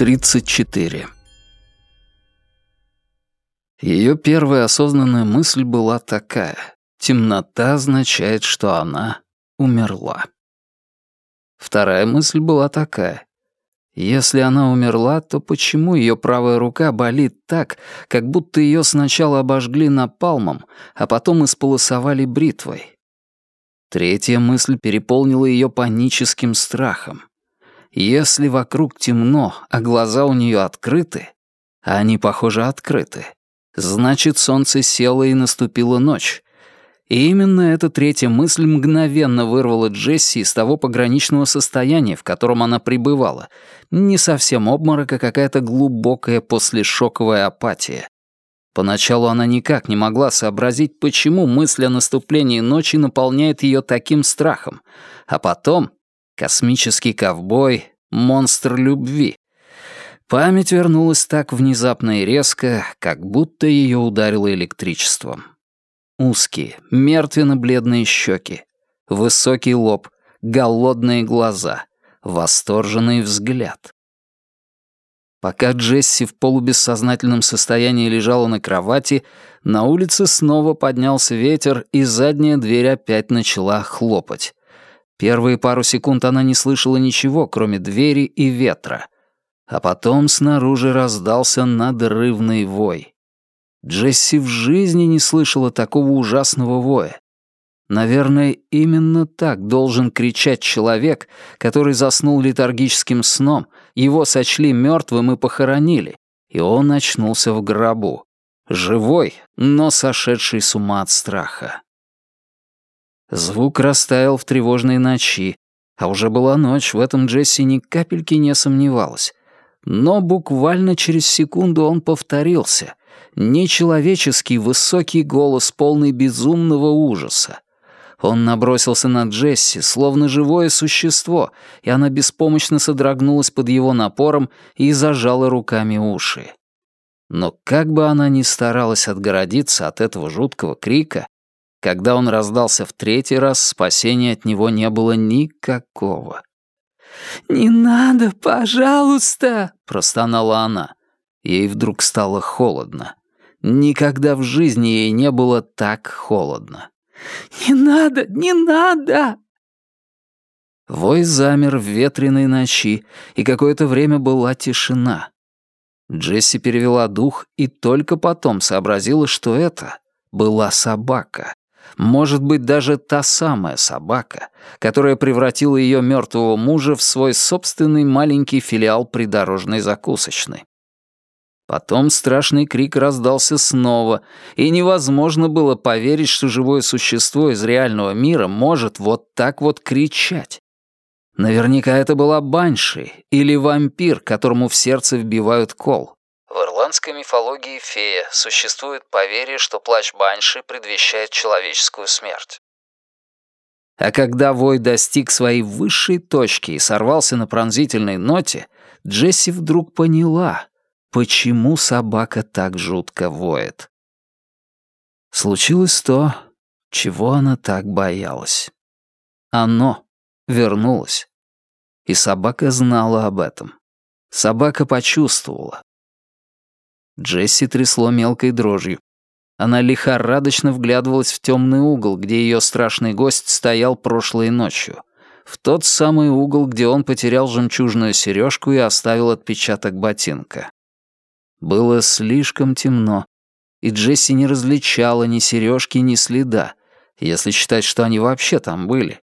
34. Ее первая осознанная мысль была такая. Темнота означает, что она умерла. Вторая мысль была такая. Если она умерла, то почему ее правая рука болит так, как будто ее сначала обожгли напалмом, а потом исполосовали бритвой? Третья мысль переполнила ее паническим страхом. Если вокруг темно, а глаза у нее открыты, а они, похоже, открыты, значит, солнце село и наступила ночь. И именно эта третья мысль мгновенно вырвала Джесси из того пограничного состояния, в котором она пребывала. Не совсем обморок, а какая-то глубокая послешоковая апатия. Поначалу она никак не могла сообразить, почему мысль о наступлении ночи наполняет ее таким страхом, а потом Космический ковбой, монстр любви. Память вернулась так внезапно и резко, как будто ее ударило электричеством. Узкие, мертвенно-бледные щеки, высокий лоб, голодные глаза, восторженный взгляд. Пока Джесси в полубессознательном состоянии лежала на кровати, на улице снова поднялся ветер, и задняя дверь опять начала хлопать. Первые пару секунд она не слышала ничего, кроме двери и ветра. А потом снаружи раздался надрывный вой. Джесси в жизни не слышала такого ужасного воя. Наверное, именно так должен кричать человек, который заснул летаргическим сном, его сочли мертвым и похоронили, и он очнулся в гробу. Живой, но сошедший с ума от страха. Звук растаял в тревожной ночи, а уже была ночь, в этом Джесси ни капельки не сомневалась. Но буквально через секунду он повторился. Нечеловеческий высокий голос, полный безумного ужаса. Он набросился на Джесси, словно живое существо, и она беспомощно содрогнулась под его напором и зажала руками уши. Но как бы она ни старалась отгородиться от этого жуткого крика, когда он раздался в третий раз, спасения от него не было никакого. «Не надо, пожалуйста!» — простонала она. Ей вдруг стало холодно. Никогда в жизни ей не было так холодно. «Не надо, не надо!» Вой замер в ветреной ночи, и какое-то время была тишина. Джесси перевела дух и только потом сообразила, что это была собака. Может быть, даже та самая собака, которая превратила ее мертвого мужа в свой собственный маленький филиал придорожной закусочной. Потом страшный крик раздался снова, и невозможно было поверить, что живое существо из реального мира может вот так вот кричать. Наверняка это была банши или вампир, которому в сердце вбивают кол. Ирландской мифологии фея существует поверье, что плач банши предвещает человеческую смерть. А когда вой достиг своей высшей точки и сорвался на пронзительной ноте, Джесси вдруг поняла, почему собака так жутко воет. Случилось то, чего она так боялась. Оно вернулось. И собака знала об этом. Собака почувствовала, Джесси трясло мелкой дрожью. Она лихорадочно вглядывалась в темный угол, где ее страшный гость стоял прошлой ночью. В тот самый угол, где он потерял жемчужную сережку и оставил отпечаток ботинка. Было слишком темно, и Джесси не различала ни сережки, ни следа, если считать, что они вообще там были.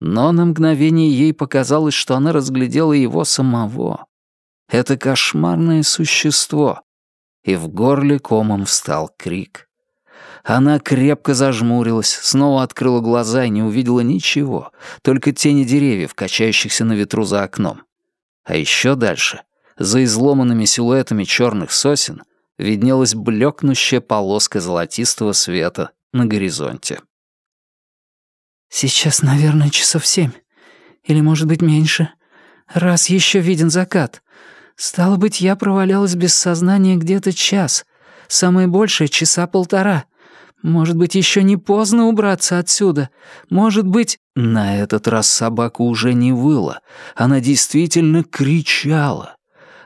Но на мгновение ей показалось, что она разглядела его самого. Это кошмарное существо, и в горле комом встал крик. Она крепко зажмурилась, снова открыла глаза и не увидела ничего, только тени деревьев, качающихся на ветру за окном. А еще дальше, за изломанными силуэтами черных сосен, виднелась блекнущая полоска золотистого света на горизонте. «Сейчас, наверное, часов семь. Или, может быть, меньше. Раз еще виден закат. Стало быть, я провалялась без сознания где-то час. Самое большее — часа полтора. Может быть, еще не поздно убраться отсюда. Может быть... На этот раз собака уже не выла. Она действительно кричала.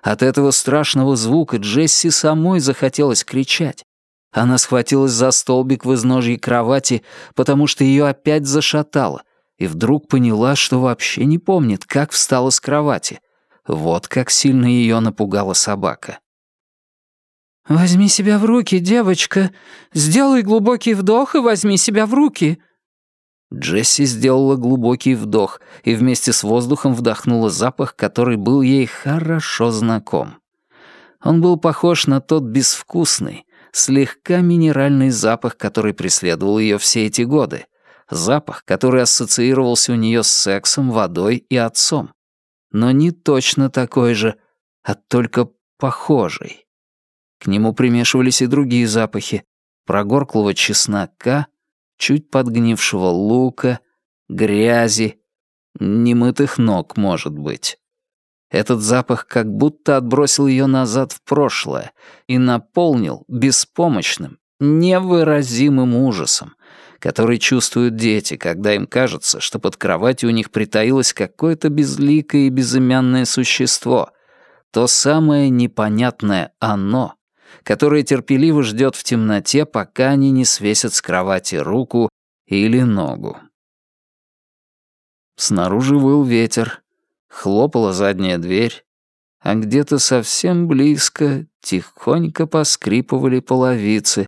От этого страшного звука Джесси самой захотелось кричать. Она схватилась за столбик в изножье кровати, потому что ее опять зашатало, и вдруг поняла, что вообще не помнит, как встала с кровати. Вот как сильно ее напугала собака. «Возьми себя в руки, девочка. Сделай глубокий вдох и возьми себя в руки», Джесси сделала глубокий вдох и вместе с воздухом вдохнула запах, который был ей хорошо знаком. Он был похож на тот безвкусный, слегка минеральный запах, который преследовал ее все эти годы. Запах, который ассоциировался у нее с сексом, водой и отцом. Но не точно такой же, а только похожий. К нему примешивались и другие запахи. Прогорклого чеснока, чуть подгнившего лука, грязи, немытых ног, может быть. Этот запах как будто отбросил ее назад в прошлое и наполнил беспомощным, невыразимым ужасом, который чувствуют дети, когда им кажется, что под кроватью у них притаилось какое-то безликое и безымянное существо, то самое непонятное «оно», которая терпеливо ждет в темноте, пока они не свесят с кровати руку или ногу. Снаружи выл ветер, хлопала задняя дверь, а где-то совсем близко тихонько поскрипывали половицы,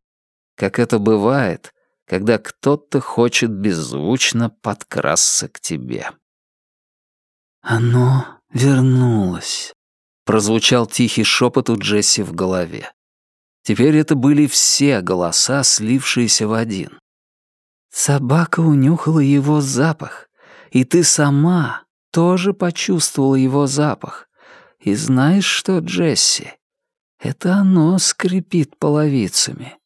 как это бывает, когда кто-то хочет беззвучно подкрасться к тебе. «Оно вернулось», — прозвучал тихий шепот у Джесси в голове. Теперь это были все голоса, слившиеся в один. Собака унюхала его запах, и ты сама тоже почувствовала его запах. И знаешь что, Джесси? Это оно скрипит половицами.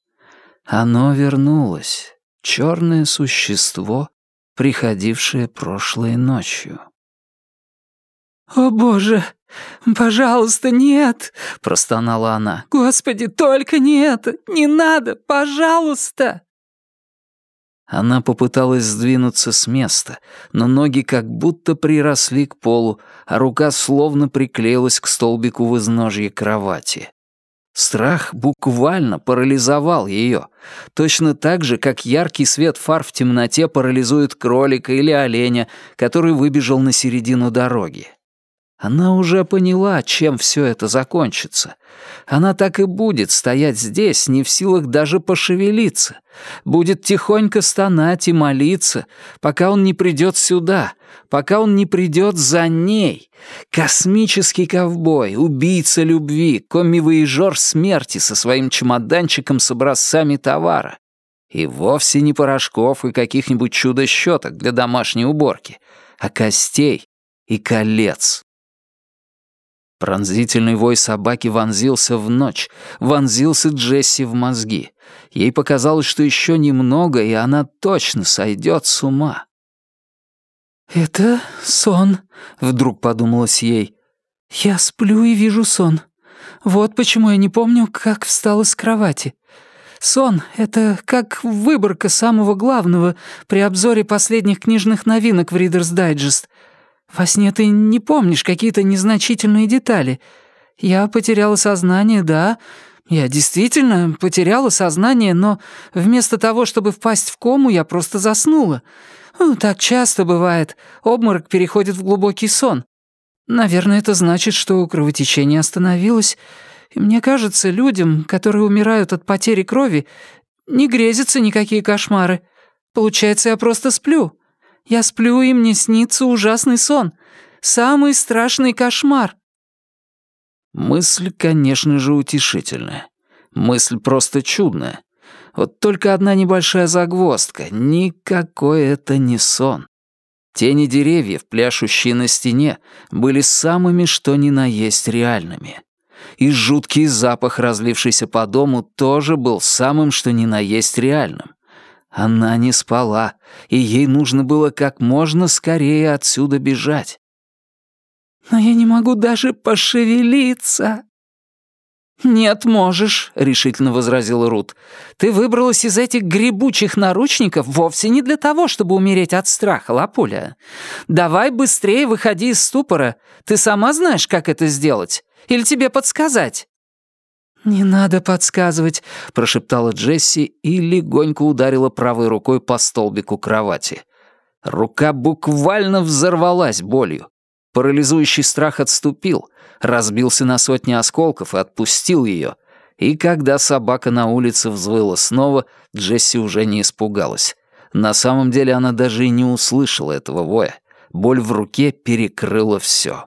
Оно вернулось, черное существо, приходившее прошлой ночью. «О, Боже! Пожалуйста, нет!» — простонала она. «Господи, только не это! Не надо! Пожалуйста!» Она попыталась сдвинуться с места, но ноги как будто приросли к полу, а рука словно приклеилась к столбику в изножье кровати. Страх буквально парализовал ее, точно так же, как яркий свет фар в темноте парализует кролика или оленя, который выбежал на середину дороги. Она уже поняла, чем все это закончится. Она так и будет стоять здесь, не в силах даже пошевелиться. Будет тихонько стонать и молиться, пока он не придет сюда, пока он не придет за ней. Космический ковбой, убийца любви, комми-воежор смерти со своим чемоданчиком с образцами товара. И вовсе не порошков и каких-нибудь чудо-щеток для домашней уборки, а костей и колец. Пронзительный вой собаки вонзился в ночь, вонзился Джесси в мозги. Ей показалось, что еще немного, и она точно сойдет с ума. «Это сон», — вдруг подумалось ей. «Я сплю и вижу сон. Вот почему я не помню, как встала с кровати. Сон — это как выборка самого главного при обзоре последних книжных новинок в Reader's Digest — во сне ты не помнишь какие-то незначительные детали. Я потеряла сознание, да. Я действительно потеряла сознание, но вместо того, чтобы впасть в кому, я просто заснула. Ну, так часто бывает. Обморок переходит в глубокий сон. Наверное, это значит, что кровотечение остановилось. И мне кажется, людям, которые умирают от потери крови, не грезятся никакие кошмары. Получается, я просто сплю. Я сплю, и мне снится ужасный сон. Самый страшный кошмар». Мысль, конечно же, утешительная. Мысль просто чудная. Вот только одна небольшая загвоздка. Никакой это не сон. Тени деревьев, пляшущие на стене, были самыми что ни на есть реальными. И жуткий запах, разлившийся по дому, тоже был самым что ни на есть реальным. Она не спала, и ей нужно было как можно скорее отсюда бежать. «Но я не могу даже пошевелиться». «Нет, можешь», — решительно возразила Рут. «Ты выбралась из этих гребучих наручников вовсе не для того, чтобы умереть от страха, Лапуля. Давай быстрее выходи из ступора. Ты сама знаешь, как это сделать. Или тебе подсказать?» «Не надо подсказывать», — прошептала Джесси и легонько ударила правой рукой по столбику кровати. Рука буквально взорвалась болью. Парализующий страх отступил, разбился на сотни осколков и отпустил ее. И когда собака на улице взвыла снова, Джесси уже не испугалась. На самом деле она даже и не услышала этого воя. Боль в руке перекрыла все.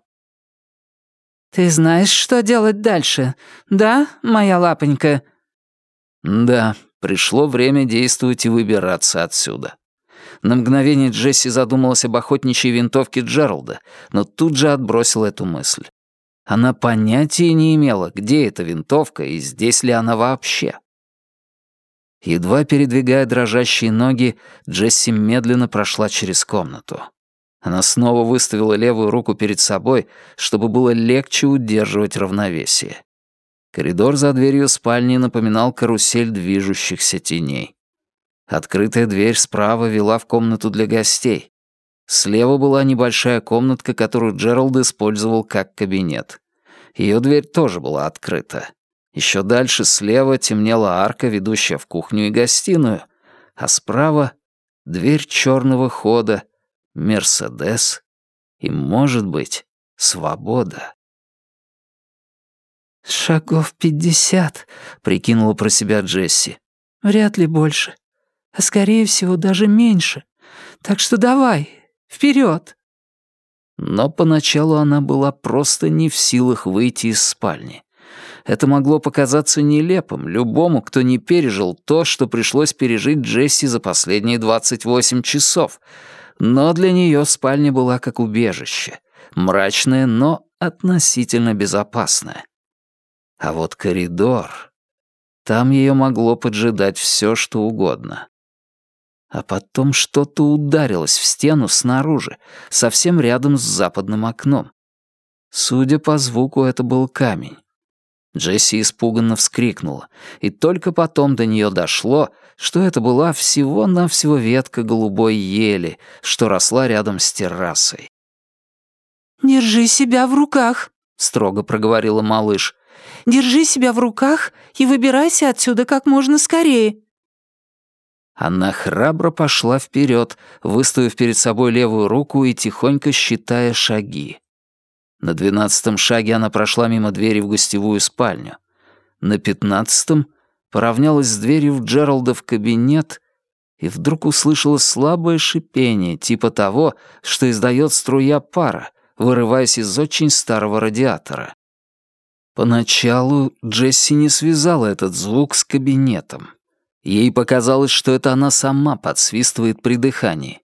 «Ты знаешь, что делать дальше, да, моя лапонька?» Да, пришло время действовать и выбираться отсюда. На мгновение Джесси задумалась об охотничьей винтовке Джералда, но тут же отбросила эту мысль. Она понятия не имела, где эта винтовка и здесь ли она вообще. Едва передвигая дрожащие ноги, Джесси медленно прошла через комнату. Она снова выставила левую руку перед собой, чтобы было легче удерживать равновесие. Коридор за дверью спальни напоминал карусель движущихся теней. Открытая дверь справа вела в комнату для гостей. Слева была небольшая комнатка, которую Джеральд использовал как кабинет. Ее дверь тоже была открыта. Еще дальше слева темнела арка, ведущая в кухню и гостиную, а справа — дверь черного хода — Мерседес и, может быть, свобода. «Шагов пятьдесят», — прикинула про себя Джесси. «Вряд ли больше. А скорее всего даже меньше. Так что давай, вперед. Но поначалу она была просто не в силах выйти из спальни. Это могло показаться нелепым любому, кто не пережил то, что пришлось пережить Джесси за последние 28 часов — но для нее спальня была как убежище, мрачное, но относительно безопасное. А вот коридор... Там ее могло поджидать все, что угодно. А потом что-то ударилось в стену снаружи, совсем рядом с западным окном. Судя по звуку, это был камень. Джесси испуганно вскрикнула, и только потом до нее дошло, что это была всего-навсего ветка голубой ели, что росла рядом с террасой. «Держи себя в руках», — строго проговорила малыш. «Держи себя в руках и выбирайся отсюда как можно скорее». Она храбро пошла вперед, выставив перед собой левую руку и тихонько считая шаги. На двенадцатом шаге она прошла мимо двери в гостевую спальню. На пятнадцатом поравнялась с дверью в Джералда в кабинет и вдруг услышала слабое шипение, типа того, что издает струя пара, вырываясь из очень старого радиатора. Поначалу Джесси не связала этот звук с кабинетом. Ей показалось, что это она сама подсвистывает при дыхании.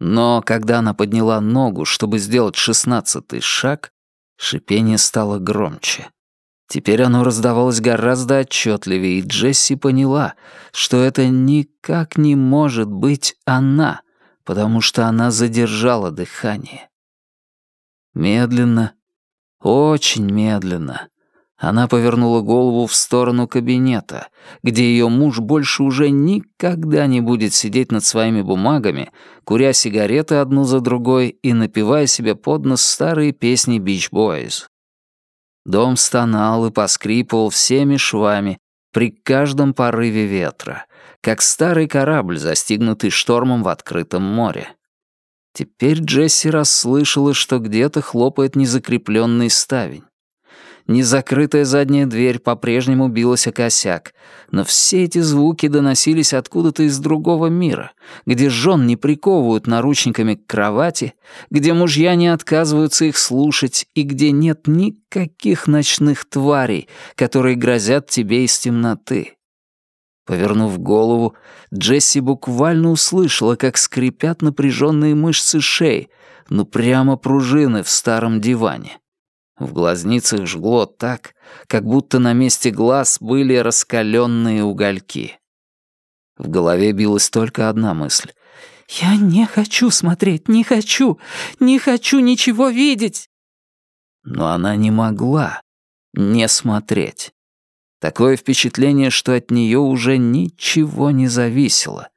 Но когда она подняла ногу, чтобы сделать шестнадцатый шаг, шипение стало громче. Теперь оно раздавалось гораздо отчетливее, и Джесси поняла, что это никак не может быть она, потому что она задержала дыхание. Медленно, очень медленно, она повернула голову в сторону кабинета, где ее муж больше уже никогда не будет сидеть над своими бумагами, куря сигареты одну за другой и напевая себе под нос старые песни Beach Boys. Дом стонал и поскрипывал всеми швами при каждом порыве ветра, как старый корабль, застигнутый штормом в открытом море. Теперь Джесси расслышала, что где-то хлопает незакрепленный ставень. Незакрытая задняя дверь по-прежнему билась о косяк, но все эти звуки доносились откуда-то из другого мира, где жен не приковывают наручниками к кровати, где мужья не отказываются их слушать и где нет никаких ночных тварей, которые грозят тебе из темноты. Повернув голову, Джесси буквально услышала, как скрипят напряженные мышцы шеи, ну прямо пружины в старом диване. В глазницах жгло так, как будто на месте глаз были раскаленные угольки. В голове билась только одна мысль. «Я не хочу смотреть, не хочу, не хочу ничего видеть!» Но она не могла не смотреть. Такое впечатление, что от нее уже ничего не зависело.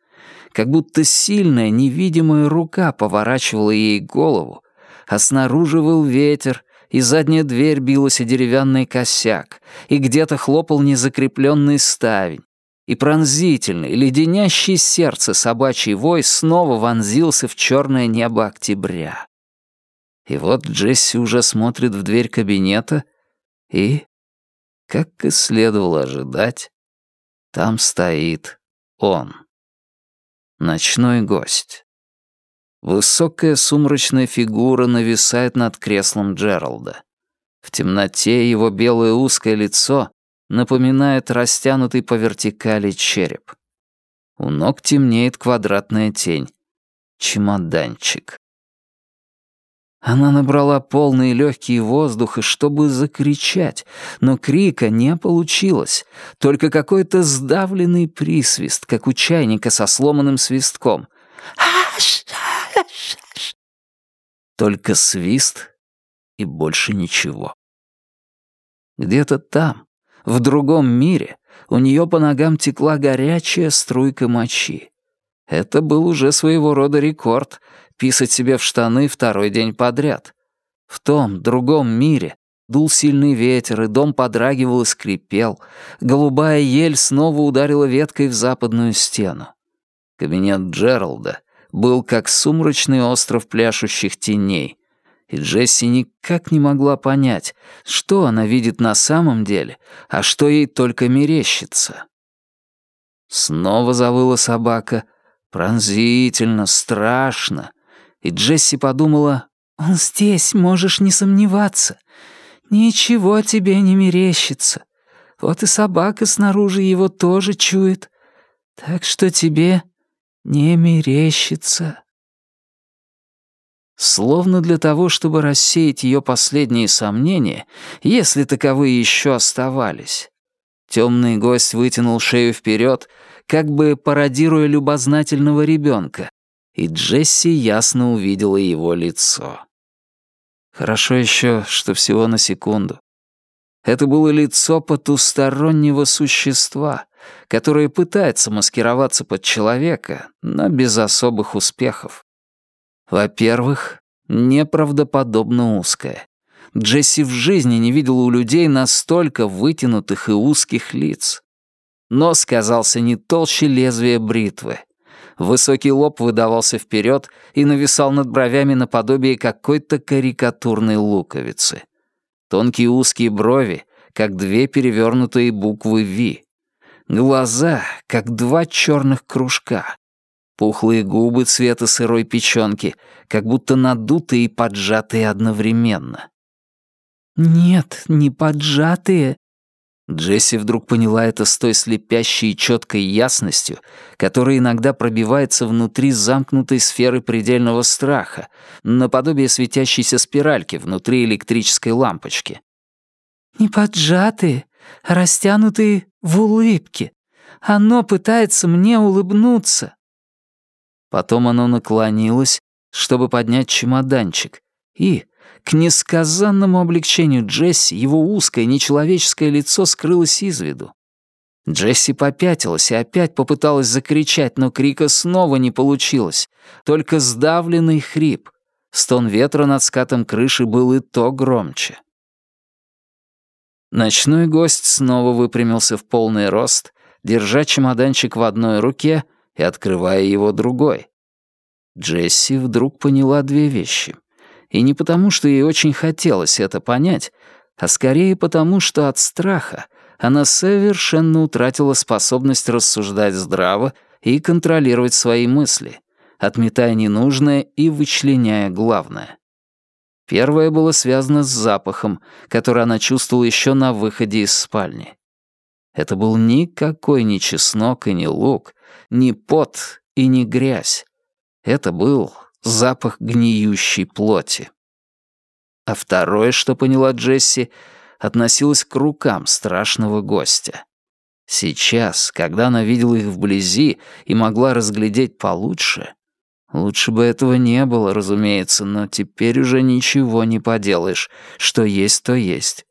Как будто сильная невидимая рука поворачивала ей голову, а снаружи был ветер, и задняя дверь билась о деревянный косяк, и где-то хлопал незакрепленный ставень, и пронзительный, леденящий сердце собачий вой снова вонзился в черное небо октября. И вот Джесси уже смотрит в дверь кабинета, и, как и следовало ожидать, там стоит он. Ночной гость. Высокая сумрачная фигура нависает над креслом Джералда. В темноте его белое узкое лицо напоминает растянутый по вертикали череп. У ног темнеет квадратная тень. Чемоданчик. Она набрала полные легкие воздуха, чтобы закричать, но крика не получилось, только какой-то сдавленный присвист, как у чайника со сломанным свистком. Только свист и больше ничего. Где-то там, в другом мире у нее по ногам текла горячая струйка мочи. Это был уже своего рода рекорд — писать себе в штаны второй день подряд. В том другом мире дул сильный ветер, и дом подрагивал и скрипел. Голубая ель снова ударила веткой в западную стену. Кабинет Джералда был как сумрачный остров пляшущих теней, и Джесси никак не могла понять, что она видит на самом деле, а что ей только мерещится. Снова завыла собака, пронзительно, страшно, и Джесси подумала, «Он здесь, можешь не сомневаться. Ничего тебе не мерещится. Вот и собака снаружи его тоже чует. Так что тебе не мерещится». Словно для того, чтобы рассеять ее последние сомнения, если таковые еще оставались. Темный гость вытянул шею вперед, как бы пародируя любознательного ребенка, и Джесси ясно увидела его лицо. Хорошо еще, что всего на секунду. Это было лицо потустороннего существа, которое пытается маскироваться под человека, но без особых успехов. Во-первых, неправдоподобно узкая. Джесси в жизни не видела у людей настолько вытянутых и узких лиц. Нос казался не толще лезвия бритвы. Высокий лоб выдавался вперед и нависал над бровями наподобие какой-то карикатурной луковицы. Тонкие узкие брови, как две перевернутые буквы «Ви». Глаза, как два черных кружка. Пухлые губы цвета сырой печёнки, как будто надутые и поджатые одновременно. «Нет, не поджатые». Джесси вдруг поняла это с той слепящей и чёткой ясностью, которая иногда пробивается внутри замкнутой сферы предельного страха, наподобие светящейся спиральки внутри электрической лампочки. «Не поджатые, а растянутые в улыбке. Оно пытается мне улыбнуться». Потом оно наклонилось, чтобы поднять чемоданчик, и, к несказанному облегчению Джесси, его узкое нечеловеческое лицо скрылось из виду. Джесси попятилась и опять попыталась закричать, но крика снова не получилось, только сдавленный хрип. Стон ветра над скатом крыши был и то громче. Ночной гость снова выпрямился в полный рост, держа чемоданчик в одной руке — и открывая его другой. Джесси вдруг поняла две вещи. И не потому, что ей очень хотелось это понять, а скорее потому, что от страха она совершенно утратила способность рассуждать здраво и контролировать свои мысли, отметая ненужное и вычленяя главное. Первое было связано с запахом, который она чувствовала еще на выходе из спальни. Это был никакой не чеснок и не лук, не пот и не грязь. Это был запах гниющей плоти. А второе, что поняла Джесси, относилось к рукам страшного гостя. Сейчас, когда она видела их вблизи и могла разглядеть получше, лучше бы этого не было, разумеется, но теперь уже ничего не поделаешь, что есть, то есть.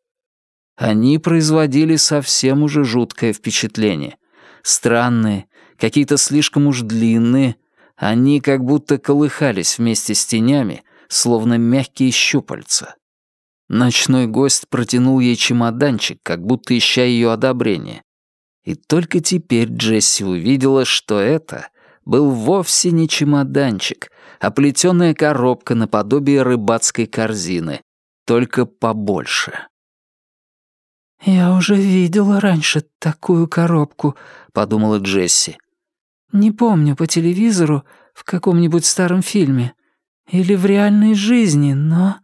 Они производили совсем уже жуткое впечатление. Странные, какие-то слишком уж длинные. Они как будто колыхались вместе с тенями, словно мягкие щупальца. Ночной гость протянул ей чемоданчик, как будто ища ее одобрение. И только теперь Джесси увидела, что это был вовсе не чемоданчик, а плетеная коробка наподобие рыбацкой корзины, только побольше. «Я уже видела раньше такую коробку», — подумала Джесси. «Не помню, по телевизору, в каком-нибудь старом фильме или в реальной жизни, но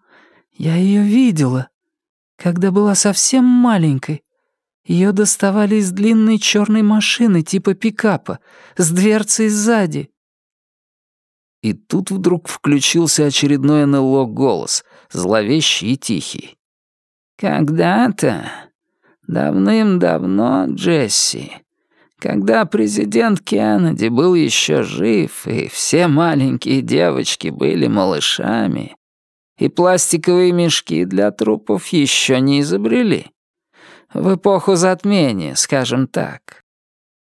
я ее видела, когда была совсем маленькой. Ее доставали из длинной черной машины типа пикапа, с дверцей сзади. И тут вдруг включился очередной НЛО-голос, зловещий и тихий. «Когда-то, давным-давно, Джесси, когда президент Кеннеди был еще жив, и все маленькие девочки были малышами, и пластиковые мешки для трупов еще не изобрели. В эпоху затмения, скажем так.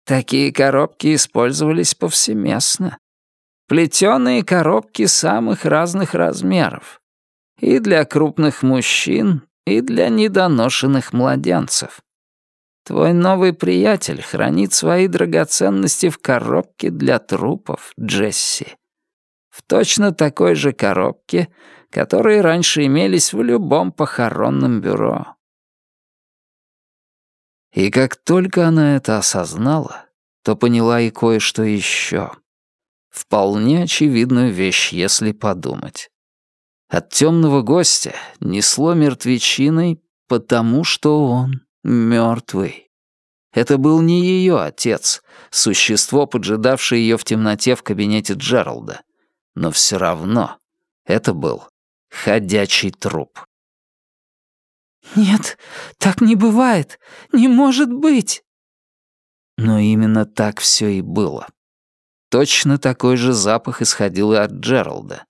Такие коробки использовались повсеместно. Плетеные коробки самых разных размеров. И для крупных мужчин, и для недоношенных младенцев. Твой новый приятель хранит свои драгоценности в коробке для трупов, Джесси. В точно такой же коробке, которые раньше имелись в любом похоронном бюро. И как только она это осознала, то поняла и кое-что еще. Вполне очевидную вещь, если подумать. От темного гостя несло мертвечиной, потому что он мертвый. Это был не ее отец, существо, поджидавшее ее в темноте в кабинете Джералда. Но все равно это был ходячий труп. «Нет, так не бывает! Не может быть!» Но именно так все и было. Точно такой же запах исходил и от Джералда.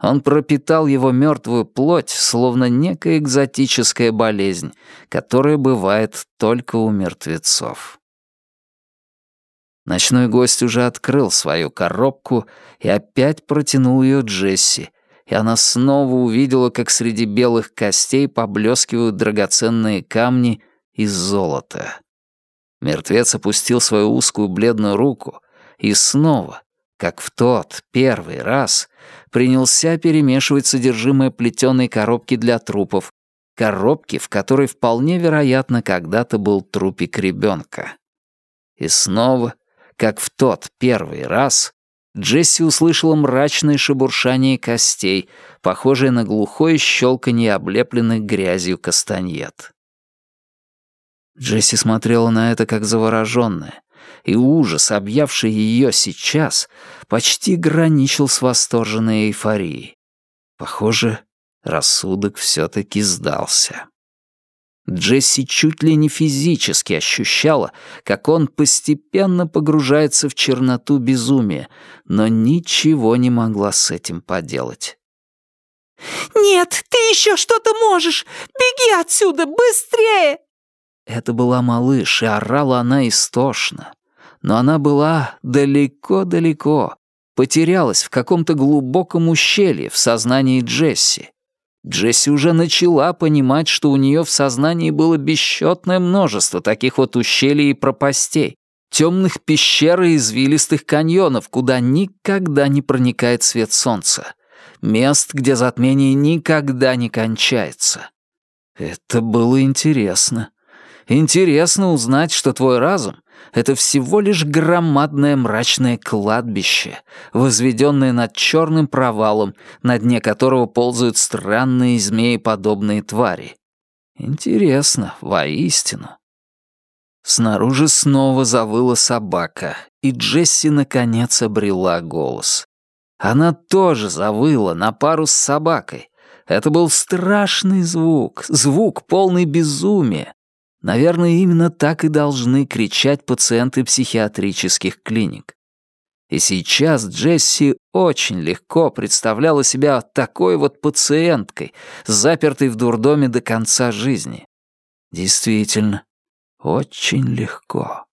Он пропитал его мертвую плоть, словно некая экзотическая болезнь, которая бывает только у мертвецов. Ночной гость уже открыл свою коробку и опять протянул ее Джесси, и она снова увидела, как среди белых костей поблескивают драгоценные камни из золота. Мертвец опустил свою узкую бледную руку и снова, как в тот первый раз, принялся перемешивать содержимое плетеной коробки для трупов, коробки, в которой вполне вероятно когда-то был трупик ребенка. И снова, как в тот первый раз, Джесси услышала мрачное шебуршание костей, похожее на глухое щелканье облепленных грязью кастаньет. Джесси смотрела на это как завороженная, и ужас, объявший ее сейчас, почти граничил с восторженной эйфорией. Похоже, рассудок все-таки сдался. Джесси чуть ли не физически ощущала, как он постепенно погружается в черноту безумия, но ничего не могла с этим поделать. «Нет, ты еще что-то можешь! Беги отсюда, быстрее!» Это была малыш, и орала она истошно. Но она была далеко-далеко, потерялась в каком-то глубоком ущелье в сознании Джесси. Джесси уже начала понимать, что у нее в сознании было бесчетное множество таких вот ущелий и пропастей, темных пещер и извилистых каньонов, куда никогда не проникает свет солнца, мест, где затмение никогда не кончается. Это было интересно. Интересно узнать, что твой разум — это всего лишь громадное мрачное кладбище, возведенное над черным провалом, на дне которого ползают странные змееподобные твари. Интересно, воистину. Снаружи снова завыла собака, и Джесси наконец обрела голос. Она тоже завыла на пару с собакой. Это был страшный звук, звук полный безумия, Наверное, именно так и должны кричать пациенты психиатрических клиник. И сейчас Джесси очень легко представляла себя такой вот пациенткой, запертой в дурдоме до конца жизни. Действительно, очень легко.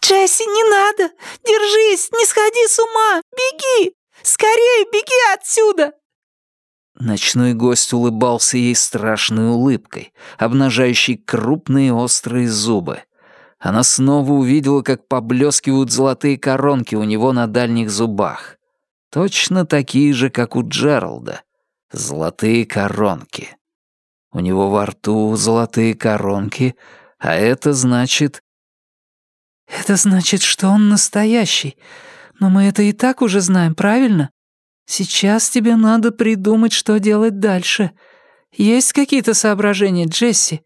«Джесси, не надо! Держись! Не сходи с ума! Беги! Скорее беги отсюда!» Ночной гость улыбался ей страшной улыбкой, обнажающей крупные острые зубы. Она снова увидела, как поблескивают золотые коронки у него на дальних зубах. Точно такие же, как у Джералда. Золотые коронки. У него во рту золотые коронки, а это значит... «Это значит, что он настоящий. Но мы это и так уже знаем, правильно? Сейчас тебе надо придумать, что делать дальше. Есть какие-то соображения, Джесси?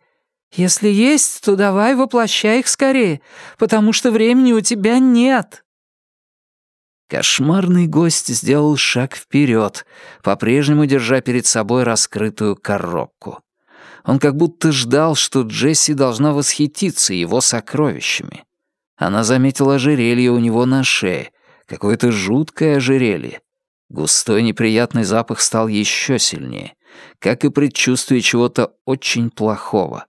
Если есть, то давай воплощай их скорее, потому что времени у тебя нет». Кошмарный гость сделал шаг вперед, по-прежнему держа перед собой раскрытую коробку. Он как будто ждал, что Джесси должна восхититься его сокровищами. Она заметила ожерелье у него на шее, какое-то жуткое ожерелье. Густой неприятный запах стал еще сильнее, как и предчувствие чего-то очень плохого.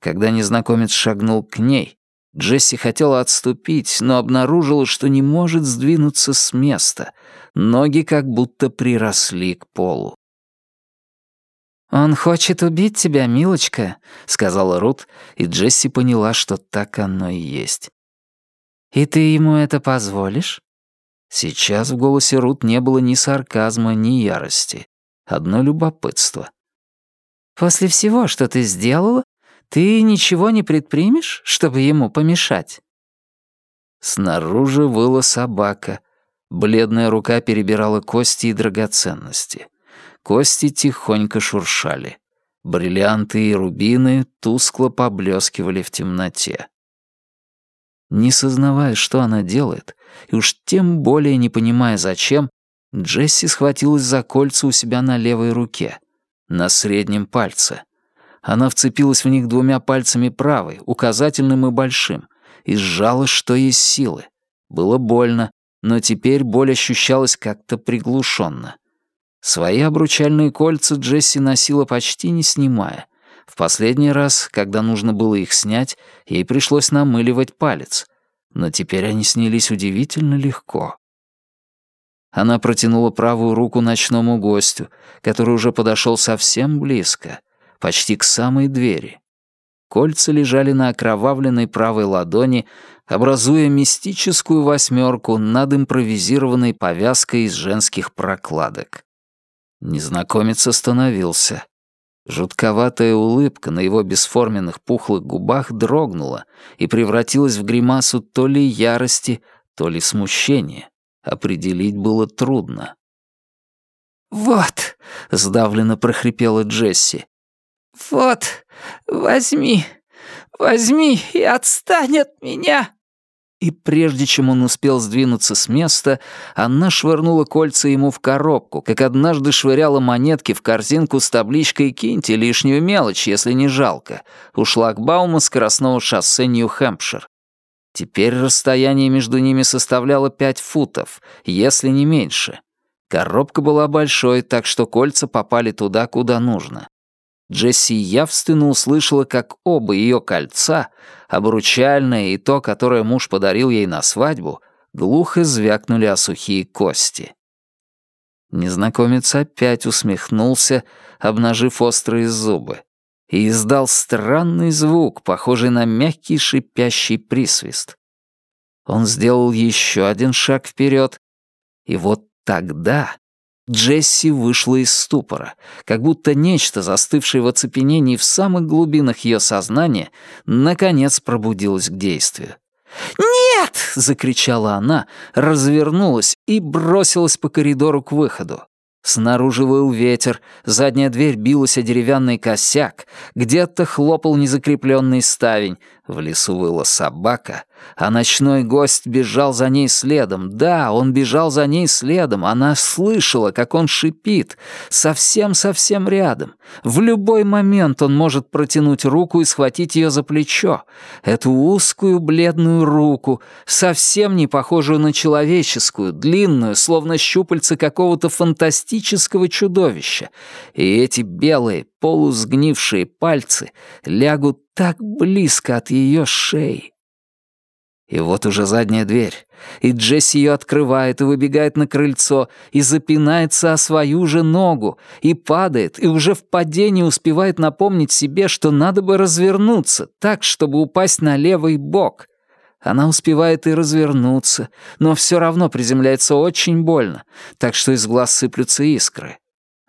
Когда незнакомец шагнул к ней, Джесси хотела отступить, но обнаружила, что не может сдвинуться с места. Ноги как будто приросли к полу. «Он хочет убить тебя, милочка», — сказала Рут, и Джесси поняла, что так оно и есть. «И ты ему это позволишь?» Сейчас в голосе Рут не было ни сарказма, ни ярости. Одно любопытство. «После всего, что ты сделала, ты ничего не предпримешь, чтобы ему помешать?» Снаружи выла собака. Бледная рука перебирала кости и драгоценности. Кости тихонько шуршали. Бриллианты и рубины тускло поблескивали в темноте. Не сознавая, что она делает, и уж тем более не понимая зачем, Джесси схватилась за кольца у себя на левой руке, на среднем пальце. Она вцепилась в них двумя пальцами правой, указательным и большим, и сжала, что есть силы. Было больно, но теперь боль ощущалась как-то приглушенно. Свои обручальные кольца Джесси носила почти не снимая. В последний раз, когда нужно было их снять, ей пришлось намыливать палец. Но теперь они снялись удивительно легко. Она протянула правую руку ночному гостю, который уже подошел совсем близко — почти к самой двери. Кольца лежали на окровавленной правой ладони, образуя мистическую восьмерку над импровизированной повязкой из женских прокладок. Незнакомец остановился. Жутковатая улыбка на его бесформенных пухлых губах дрогнула и превратилась в гримасу то ли ярости, то ли смущения. Определить было трудно. «Вот», — сдавленно прохрипела Джесси, «Вот, возьми, возьми и отстань от меня!» И прежде чем он успел сдвинуться с места, она швырнула кольца ему в коробку, как однажды швыряла монетки в корзинку с табличкой «Киньте лишнюю мелочь, если не жалко» у шлагбаума скоростного шоссе Нью-Хэмпшир. Теперь расстояние между ними составляло пять футов, если не меньше. Коробка была большой, так что кольца попали туда, куда нужно. Джесси явственно услышала, как оба ее кольца, обручальное и то, которое муж подарил ей на свадьбу, глухо звякнули о сухие кости. Незнакомец опять усмехнулся, обнажив острые зубы, и издал странный звук, похожий на мягкий шипящий присвист. Он сделал еще один шаг вперед, и вот тогда Джесси вышла из ступора, как будто нечто, застывшее в оцепенении в самых глубинах ее сознания, наконец пробудилось к действию. «Нет!» — закричала она, развернулась и бросилась по коридору к выходу. Снаружи выл ветер, задняя дверь билась о деревянный косяк, где-то хлопал незакрепленный ставень, в лесу выла собака, а ночной гость бежал за ней следом. Да, он бежал за ней следом. Она слышала, как он шипит. Совсем-совсем рядом. В любой момент он может протянуть руку и схватить ее за плечо. Эту узкую бледную руку, совсем не похожую на человеческую, длинную, словно щупальца какого-то фантастического чудовища. И эти белые, полусгнившие пальцы лягут так близко от ее шеи. И вот уже задняя дверь. И Джесси ее открывает и выбегает на крыльцо, и запинается о свою же ногу, и падает, и уже в падении успевает напомнить себе, что надо бы развернуться так, чтобы упасть на левый бок. Она успевает и развернуться, но все равно приземляется очень больно, так что из глаз сыплются искры.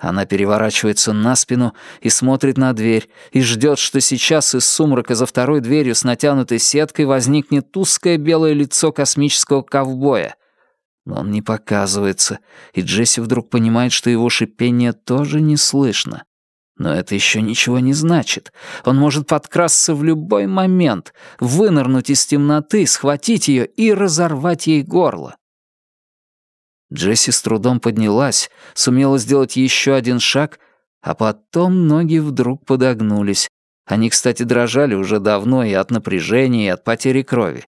Она переворачивается на спину и смотрит на дверь, и ждет, что сейчас из сумрака за второй дверью с натянутой сеткой возникнет узкое белое лицо космического ковбоя. Но он не показывается, и Джесси вдруг понимает, что его шипение тоже не слышно. Но это еще ничего не значит. Он может подкрасться в любой момент, вынырнуть из темноты, схватить ее и разорвать ей горло. Джесси с трудом поднялась, сумела сделать еще один шаг, а потом ноги вдруг подогнулись. Они, кстати, дрожали уже давно и от напряжения, и от потери крови.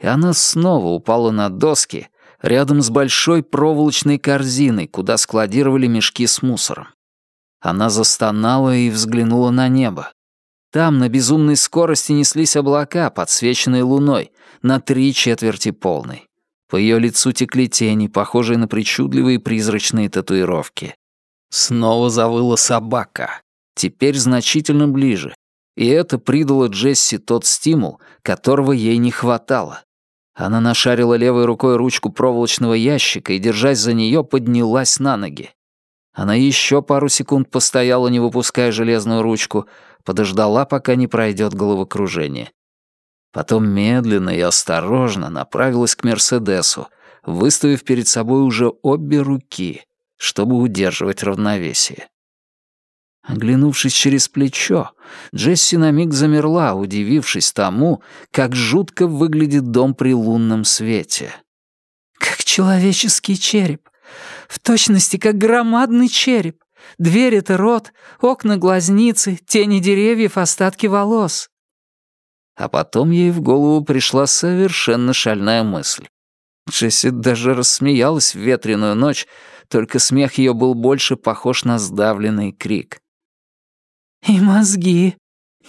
И она снова упала на доски рядом с большой проволочной корзиной, куда складировали мешки с мусором. Она застонала и взглянула на небо. Там на безумной скорости неслись облака, подсвеченные луной, на три четверти полной. По ее лицу текли тени, похожие на причудливые призрачные татуировки. Снова завыла собака. Теперь значительно ближе. И это придало Джесси тот стимул, которого ей не хватало. Она нашарила левой рукой ручку проволочного ящика и, держась за нее, поднялась на ноги. Она еще пару секунд постояла, не выпуская железную ручку, подождала, пока не пройдет головокружение. Потом медленно и осторожно направилась к Мерседесу, выставив перед собой уже обе руки, чтобы удерживать равновесие. Оглянувшись через плечо, Джесси на миг замерла, удивившись тому, как жутко выглядит дом при лунном свете. «Как человеческий череп. В точности, как громадный череп. Дверь — это рот, окна — глазницы, тени деревьев — остатки волос. А потом ей в голову пришла совершенно шальная мысль. Джесси даже рассмеялась в ветреную ночь, только смех ее был больше похож на сдавленный крик. «И мозги.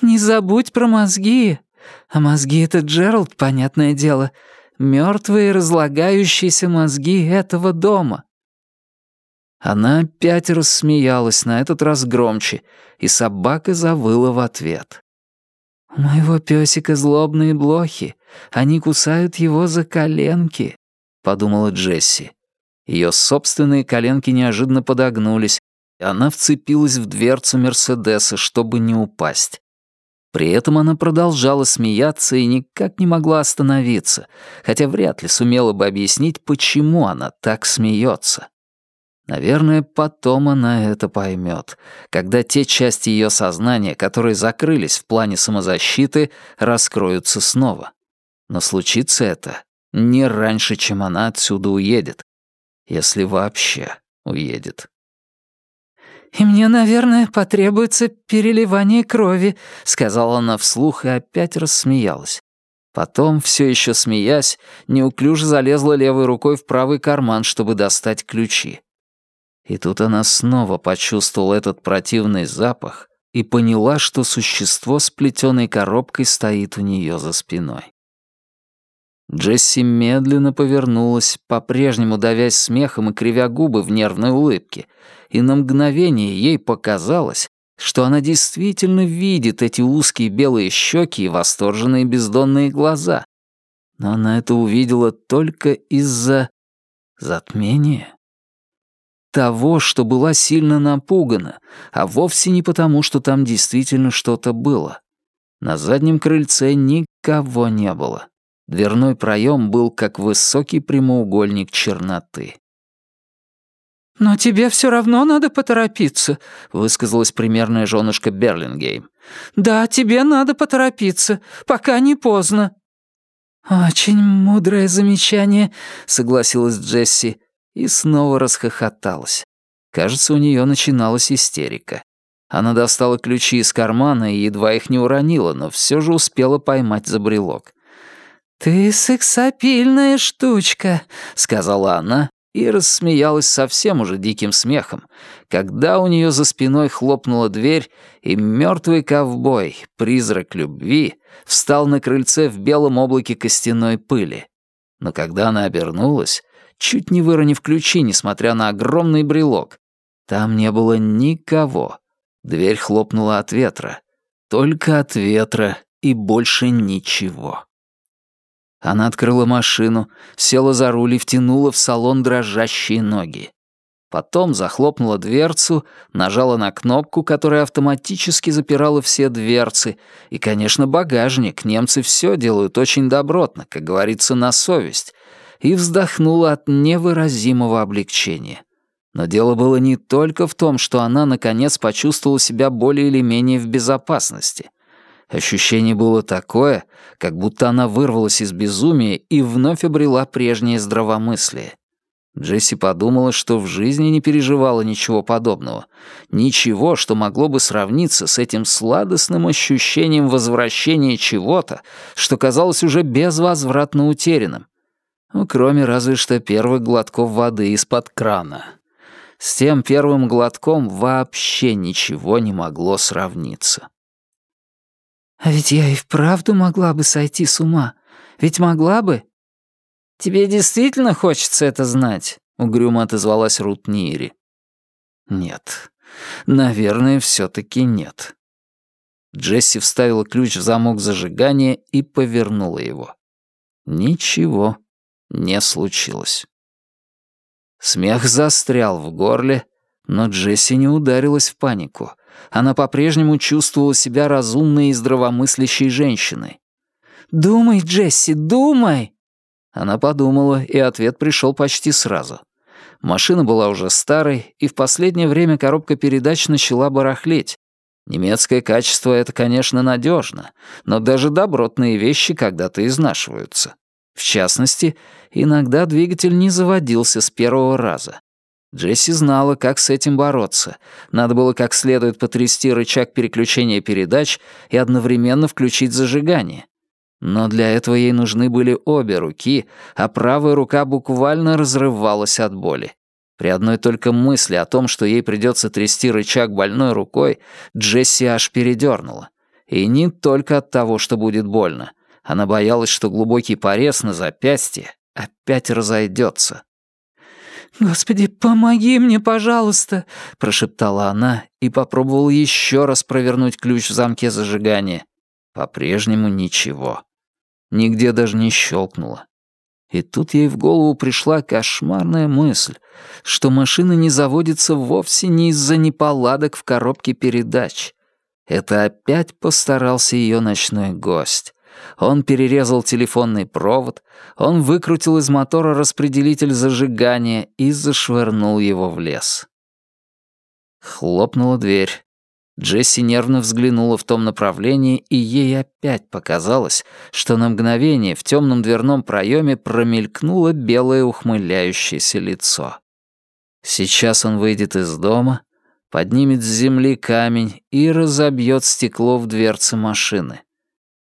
Не забудь про мозги. А мозги — это Джеральд, понятное дело. Мертвые разлагающиеся мозги этого дома». Она опять рассмеялась, на этот раз громче, и собака завыла в ответ. «У моего пёсика злобные блохи. Они кусают его за коленки», — подумала Джесси. Ее собственные коленки неожиданно подогнулись, и она вцепилась в дверцу Мерседеса, чтобы не упасть. При этом она продолжала смеяться и никак не могла остановиться, хотя вряд ли сумела бы объяснить, почему она так смеется. Наверное, потом она это поймет, когда те части ее сознания, которые закрылись в плане самозащиты, раскроются снова. Но случится это не раньше, чем она отсюда уедет. Если вообще уедет. «И мне, наверное, потребуется переливание крови», — сказала она вслух и опять рассмеялась. Потом, все еще смеясь, неуклюже залезла левой рукой в правый карман, чтобы достать ключи. И тут она снова почувствовала этот противный запах и поняла, что существо с плетеной коробкой стоит у нее за спиной. Джесси медленно повернулась, по-прежнему давясь смехом и кривя губы в нервной улыбке, и на мгновение ей показалось, что она действительно видит эти узкие белые щеки и восторженные бездонные глаза. Но она это увидела только из-за затмения того, что была сильно напугана, а вовсе не потому, что там действительно что-то было. На заднем крыльце никого не было. Дверной проем был как высокий прямоугольник черноты. «Но тебе все равно надо поторопиться», — высказалась примерная женушка Берлингейм. «Да, тебе надо поторопиться, пока не поздно». «Очень мудрое замечание», — согласилась Джесси и снова расхохоталась. Кажется, у нее начиналась истерика. Она достала ключи из кармана и едва их не уронила, но все же успела поймать за брелок. «Ты сексапильная штучка», — сказала она и рассмеялась совсем уже диким смехом, когда у нее за спиной хлопнула дверь, и мертвый ковбой, призрак любви, встал на крыльце в белом облаке костяной пыли. Но когда она обернулась, чуть не выронив ключи, несмотря на огромный брелок, там не было никого. Дверь хлопнула от ветра. Только от ветра и больше ничего. Она открыла машину, села за руль и втянула в салон дрожащие ноги. Потом захлопнула дверцу, нажала на кнопку, которая автоматически запирала все дверцы. И, конечно, багажник. Немцы все делают очень добротно, как говорится, на совесть. И вздохнула от невыразимого облегчения. Но дело было не только в том, что она, наконец, почувствовала себя более или менее в безопасности. Ощущение было такое, как будто она вырвалась из безумия и вновь обрела прежнее здравомыслие. Джесси подумала, что в жизни не переживала ничего подобного. Ничего, что могло бы сравниться с этим сладостным ощущением возвращения чего-то, что казалось уже безвозвратно утерянным. Ну, кроме разве что первых глотков воды из-под крана. С тем первым глотком вообще ничего не могло сравниться. А ведь я и вправду могла бы сойти с ума. Ведь могла бы. Тебе действительно хочется это знать? Угрюмо отозвалась Рут Нири. Нет. Наверное, все таки нет. Джесси вставила ключ в замок зажигания и повернула его. Ничего не случилось. Смех застрял в горле, но Джесси не ударилась в панику — она по-прежнему чувствовала себя разумной и здравомыслящей женщиной. «Думай, Джесси, думай!» Она подумала, и ответ пришел почти сразу. Машина была уже старой, и в последнее время коробка передач начала барахлеть. Немецкое качество — это, конечно, надежно, но даже добротные вещи когда-то изнашиваются. В частности, иногда двигатель не заводился с первого раза. Джесси знала, как с этим бороться. Надо было как следует потрясти рычаг переключения передач и одновременно включить зажигание. Но для этого ей нужны были обе руки, а правая рука буквально разрывалась от боли. При одной только мысли о том, что ей придется трясти рычаг больной рукой, Джесси аж передернула. И не только от того, что будет больно. Она боялась, что глубокий порез на запястье опять разойдется. «Господи, помоги мне, пожалуйста!» — прошептала она и попробовала еще раз провернуть ключ в замке зажигания. По-прежнему ничего. Нигде даже не щелкнуло. И тут ей в голову пришла кошмарная мысль, что машина не заводится вовсе не из-за неполадок в коробке передач. Это опять постарался ее ночной гость. Он перерезал телефонный провод, он выкрутил из мотора распределитель зажигания и зашвырнул его в лес. Хлопнула дверь. Джесси нервно взглянула в том направлении, и ей опять показалось, что на мгновение в темном дверном проеме промелькнуло белое ухмыляющееся лицо. Сейчас он выйдет из дома, поднимет с земли камень и разобьет стекло в дверце машины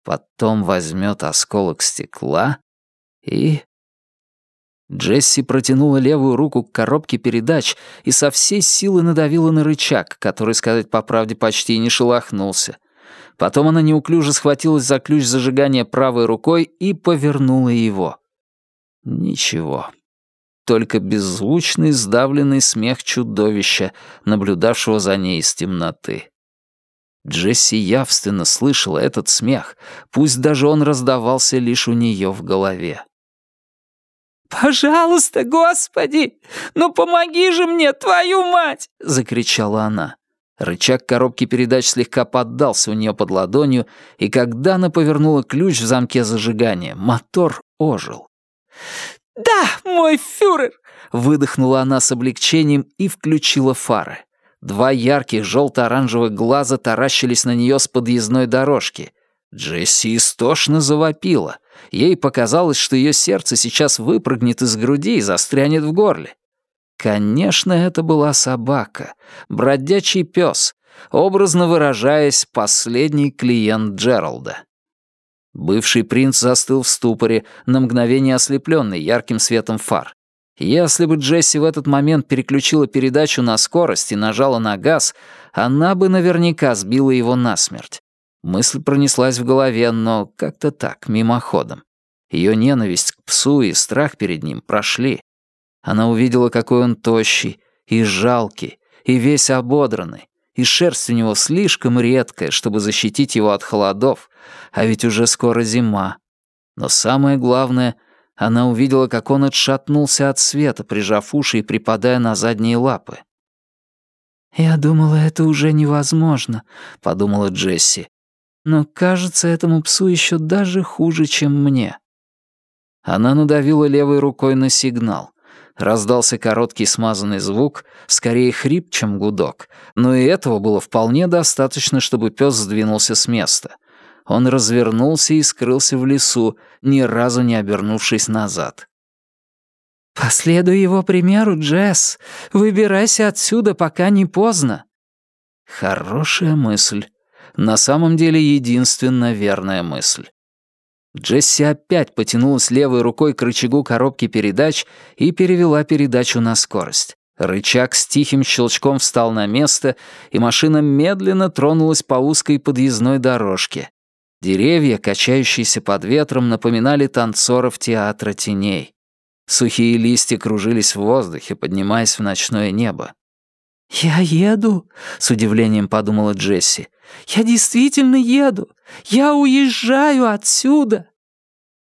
потом возьмет осколок стекла и... Джесси протянула левую руку к коробке передач и со всей силы надавила на рычаг, который, сказать по правде, почти не шелохнулся. Потом она неуклюже схватилась за ключ зажигания правой рукой и повернула его. Ничего. Только беззвучный сдавленный смех чудовища, наблюдавшего за ней из темноты. Джесси явственно слышала этот смех, пусть даже он раздавался лишь у нее в голове. «Пожалуйста, Господи! Ну помоги же мне, твою мать!» — закричала она. Рычаг коробки передач слегка поддался у нее под ладонью, и когда она повернула ключ в замке зажигания, мотор ожил. «Да, мой фюрер!» — выдохнула она с облегчением и включила фары. Два ярких желто-оранжевых глаза таращились на нее с подъездной дорожки. Джесси истошно завопила. Ей показалось, что ее сердце сейчас выпрыгнет из груди и застрянет в горле. Конечно, это была собака, бродячий пес, образно выражаясь, последний клиент Джералда. Бывший принц застыл в ступоре, на мгновение ослепленный ярким светом фар. Если бы Джесси в этот момент переключила передачу на скорость и нажала на газ, она бы наверняка сбила его насмерть. Мысль пронеслась в голове, но как-то так, мимоходом. Ее ненависть к псу и страх перед ним прошли. Она увидела, какой он тощий и жалкий, и весь ободранный, и шерсть у него слишком редкая, чтобы защитить его от холодов, а ведь уже скоро зима. Но самое главное — она увидела, как он отшатнулся от света, прижав уши и припадая на задние лапы. «Я думала, это уже невозможно», — подумала Джесси. «Но кажется, этому псу еще даже хуже, чем мне». Она надавила левой рукой на сигнал. Раздался короткий смазанный звук, скорее хрип, чем гудок, но и этого было вполне достаточно, чтобы пес сдвинулся с места — он развернулся и скрылся в лесу, ни разу не обернувшись назад. «Последуй его примеру, Джесс. Выбирайся отсюда, пока не поздно». Хорошая мысль. На самом деле единственно верная мысль. Джесси опять потянулась левой рукой к рычагу коробки передач и перевела передачу на скорость. Рычаг с тихим щелчком встал на место, и машина медленно тронулась по узкой подъездной дорожке. Деревья, качающиеся под ветром, напоминали танцоров театра теней. Сухие листья кружились в воздухе, поднимаясь в ночное небо. «Я еду», — с удивлением подумала Джесси. «Я действительно еду. Я уезжаю отсюда».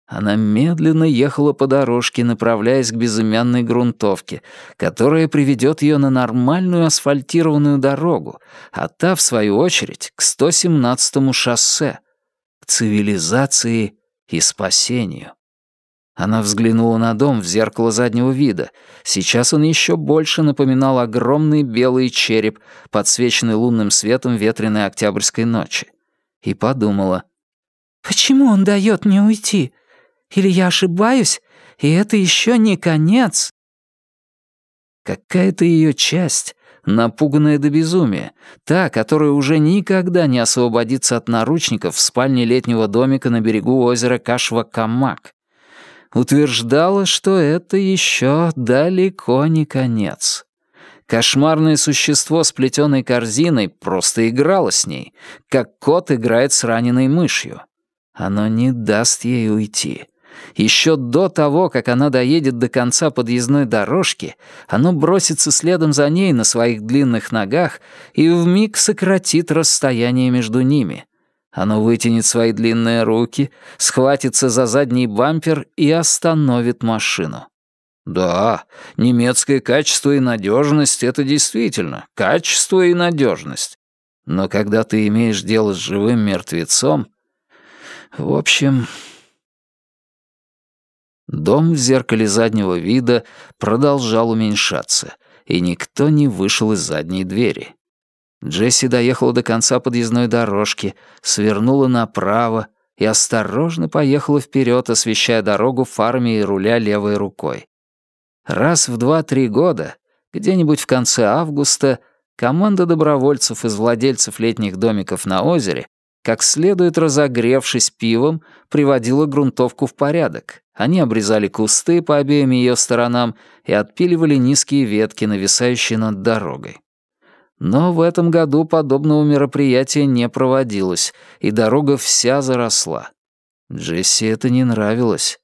Она медленно ехала по дорожке, направляясь к безымянной грунтовке, которая приведет ее на нормальную асфальтированную дорогу, а та, в свою очередь, к 117-му шоссе, к цивилизации и спасению. Она взглянула на дом в зеркало заднего вида. Сейчас он еще больше напоминал огромный белый череп, подсвеченный лунным светом ветреной октябрьской ночи. И подумала. «Почему он дает мне уйти? Или я ошибаюсь, и это еще не конец?» Какая-то ее часть напуганная до безумия, та, которая уже никогда не освободится от наручников в спальне летнего домика на берегу озера Кашва-Камак, утверждала, что это еще далеко не конец. Кошмарное существо с плетеной корзиной просто играло с ней, как кот играет с раненой мышью. Оно не даст ей уйти. Еще до того, как она доедет до конца подъездной дорожки, оно бросится следом за ней на своих длинных ногах и вмиг сократит расстояние между ними. Оно вытянет свои длинные руки, схватится за задний бампер и остановит машину. Да, немецкое качество и надежность — это действительно качество и надежность. Но когда ты имеешь дело с живым мертвецом... В общем, Дом в зеркале заднего вида продолжал уменьшаться, и никто не вышел из задней двери. Джесси доехала до конца подъездной дорожки, свернула направо и осторожно поехала вперед, освещая дорогу фарами и руля левой рукой. Раз в два-три года, где-нибудь в конце августа, команда добровольцев из владельцев летних домиков на озере как следует разогревшись пивом, приводила грунтовку в порядок. Они обрезали кусты по обеим ее сторонам и отпиливали низкие ветки, нависающие над дорогой. Но в этом году подобного мероприятия не проводилось, и дорога вся заросла. Джесси это не нравилось.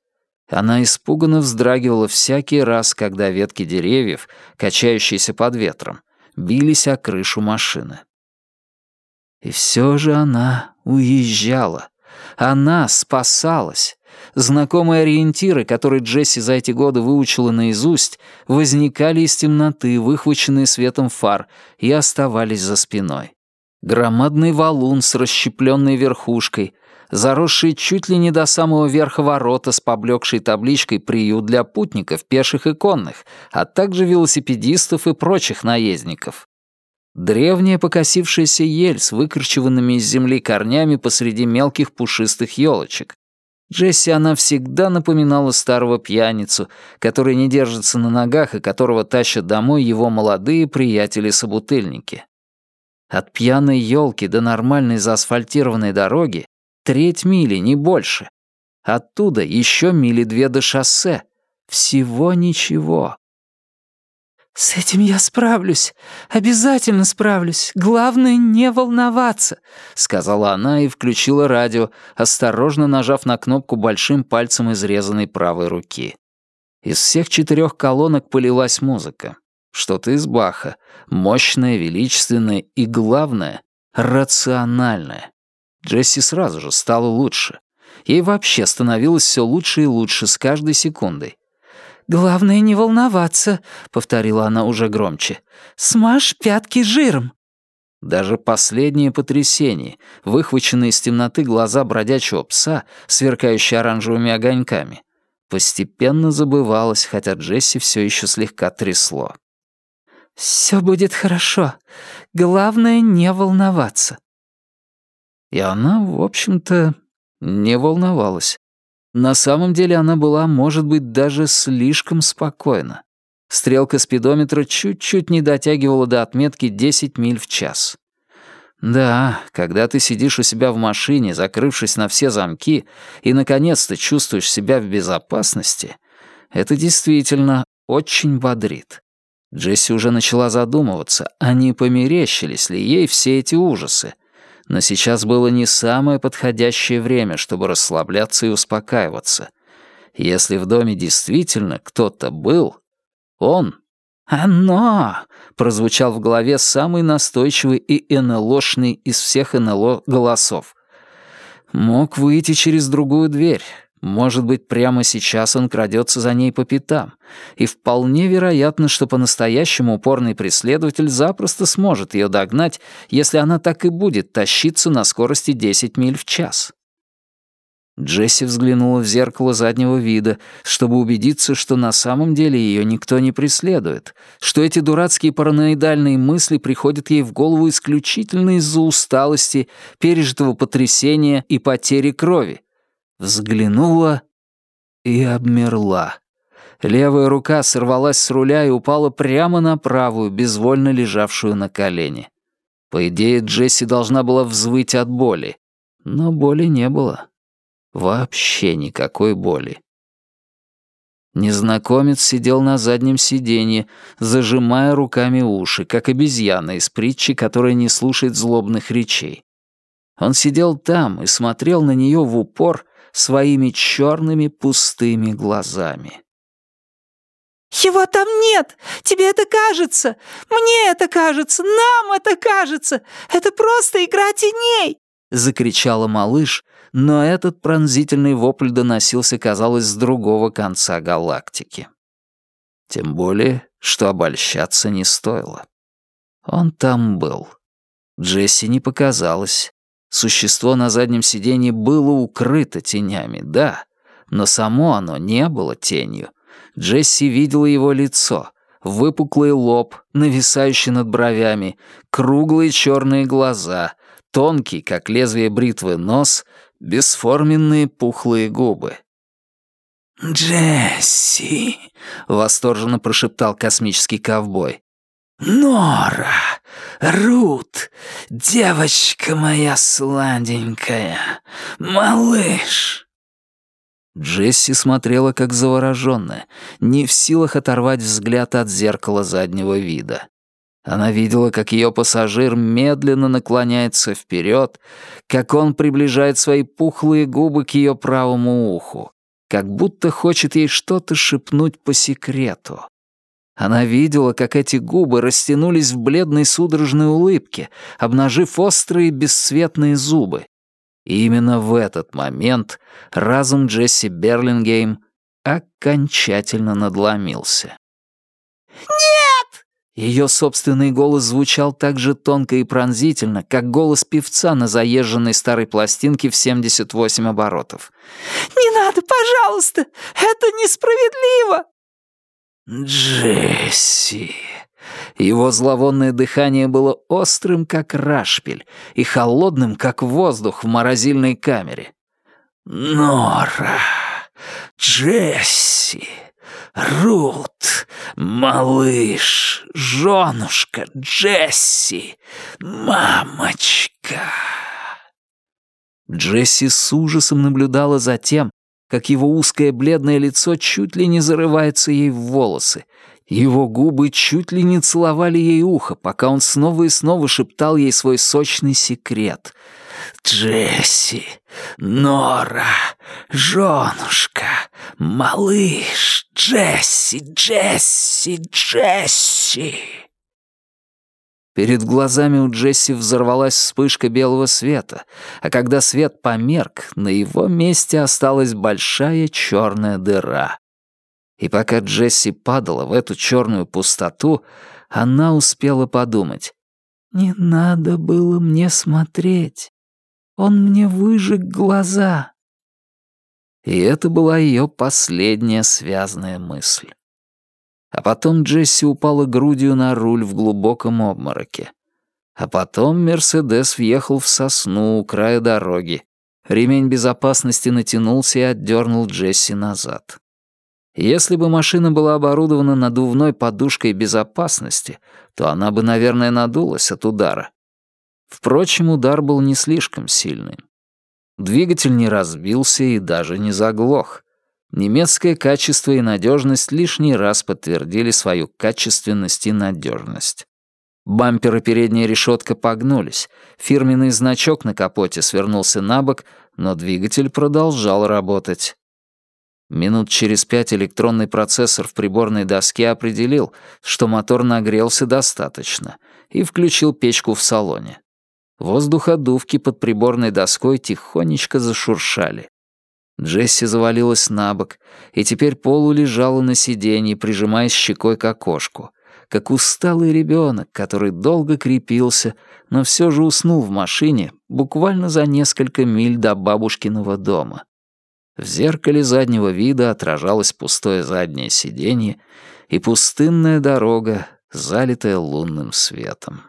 Она испуганно вздрагивала всякий раз, когда ветки деревьев, качающиеся под ветром, бились о крышу машины. И все же она уезжала. Она спасалась. Знакомые ориентиры, которые Джесси за эти годы выучила наизусть, возникали из темноты, выхваченные светом фар, и оставались за спиной. Громадный валун с расщепленной верхушкой, заросший чуть ли не до самого верха ворота с поблекшей табличкой «Приют для путников, пеших и конных», а также велосипедистов и прочих наездников. Древняя покосившаяся ель с выкорчеванными из земли корнями посреди мелких пушистых елочек. Джесси она всегда напоминала старого пьяницу, который не держится на ногах и которого тащат домой его молодые приятели-собутыльники. От пьяной елки до нормальной заасфальтированной дороги треть мили, не больше. Оттуда еще мили две до шоссе. Всего ничего. «С этим я справлюсь. Обязательно справлюсь. Главное, не волноваться», — сказала она и включила радио, осторожно нажав на кнопку большим пальцем изрезанной правой руки. Из всех четырех колонок полилась музыка. Что-то из Баха. Мощное, величественное и, главное, рациональное. Джесси сразу же стало лучше. Ей вообще становилось все лучше и лучше с каждой секундой. «Главное не волноваться», — повторила она уже громче. «Смажь пятки жиром». Даже последнее потрясение, выхваченные из темноты глаза бродячего пса, сверкающие оранжевыми огоньками, постепенно забывалось, хотя Джесси все еще слегка трясло. «Все будет хорошо. Главное, не волноваться». И она, в общем-то, не волновалась. На самом деле она была, может быть, даже слишком спокойна. Стрелка спидометра чуть-чуть не дотягивала до отметки 10 миль в час. Да, когда ты сидишь у себя в машине, закрывшись на все замки, и, наконец-то, чувствуешь себя в безопасности, это действительно очень бодрит. Джесси уже начала задумываться, а не померещились ли ей все эти ужасы, но сейчас было не самое подходящее время, чтобы расслабляться и успокаиваться. Если в доме действительно кто-то был, он... «Оно!» — прозвучал в голове самый настойчивый и НЛОшный из всех НЛО голосов. Мог выйти через другую дверь, может быть, прямо сейчас он крадется за ней по пятам, и вполне вероятно, что по-настоящему упорный преследователь запросто сможет ее догнать, если она так и будет тащиться на скорости 10 миль в час. Джесси взглянула в зеркало заднего вида, чтобы убедиться, что на самом деле ее никто не преследует, что эти дурацкие параноидальные мысли приходят ей в голову исключительно из-за усталости, пережитого потрясения и потери крови, взглянула и обмерла. Левая рука сорвалась с руля и упала прямо на правую, безвольно лежавшую на колене. По идее, Джесси должна была взвыть от боли. Но боли не было. Вообще никакой боли. Незнакомец сидел на заднем сиденье, зажимая руками уши, как обезьяна из притчи, которая не слушает злобных речей. Он сидел там и смотрел на нее в упор, своими черными пустыми глазами. «Его там нет! Тебе это кажется! Мне это кажется! Нам это кажется! Это просто игра теней!» — закричала малыш, но этот пронзительный вопль доносился, казалось, с другого конца галактики. Тем более, что обольщаться не стоило. Он там был. Джесси не показалось. Существо на заднем сиденье было укрыто тенями, да, но само оно не было тенью. Джесси видела его лицо, выпуклый лоб, нависающий над бровями, круглые черные глаза, тонкий, как лезвие бритвы, нос, бесформенные пухлые губы. «Джесси!» — восторженно прошептал космический ковбой. «Нора! Рут! Девочка моя сладенькая! Малыш!» Джесси смотрела как заворожённая, не в силах оторвать взгляд от зеркала заднего вида. Она видела, как ее пассажир медленно наклоняется вперед, как он приближает свои пухлые губы к ее правому уху, как будто хочет ей что-то шепнуть по секрету. Она видела, как эти губы растянулись в бледной судорожной улыбке, обнажив острые бесцветные зубы. И именно в этот момент разум Джесси Берлингейм окончательно надломился. «Нет!» Ее собственный голос звучал так же тонко и пронзительно, как голос певца на заезженной старой пластинке в 78 оборотов. «Не надо, пожалуйста! Это несправедливо!» «Джесси!» Его зловонное дыхание было острым, как рашпиль, и холодным, как воздух в морозильной камере. «Нора! Джесси! Рут! Малыш! Женушка! Джесси! Мамочка!» Джесси с ужасом наблюдала за тем, как его узкое бледное лицо чуть ли не зарывается ей в волосы. Его губы чуть ли не целовали ей ухо, пока он снова и снова шептал ей свой сочный секрет. «Джесси, Нора, женушка, малыш, Джесси, Джесси, Джесси!» Перед глазами у Джесси взорвалась вспышка белого света, а когда свет померк, на его месте осталась большая черная дыра. И пока Джесси падала в эту черную пустоту, она успела подумать. «Не надо было мне смотреть. Он мне выжег глаза». И это была ее последняя связанная мысль. А потом Джесси упала грудью на руль в глубоком обмороке. А потом Мерседес въехал в сосну у края дороги. Ремень безопасности натянулся и отдернул Джесси назад. Если бы машина была оборудована надувной подушкой безопасности, то она бы, наверное, надулась от удара. Впрочем, удар был не слишком сильным. Двигатель не разбился и даже не заглох. Немецкое качество и надежность лишний раз подтвердили свою качественность и надежность. Бампер и передняя решетка погнулись, фирменный значок на капоте свернулся на бок, но двигатель продолжал работать. Минут через пять электронный процессор в приборной доске определил, что мотор нагрелся достаточно, и включил печку в салоне. Воздуходувки под приборной доской тихонечко зашуршали. Джесси завалилась на бок, и теперь Полу лежала на сиденье, прижимаясь щекой к окошку, как усталый ребенок, который долго крепился, но все же уснул в машине буквально за несколько миль до бабушкиного дома. В зеркале заднего вида отражалось пустое заднее сиденье и пустынная дорога, залитая лунным светом.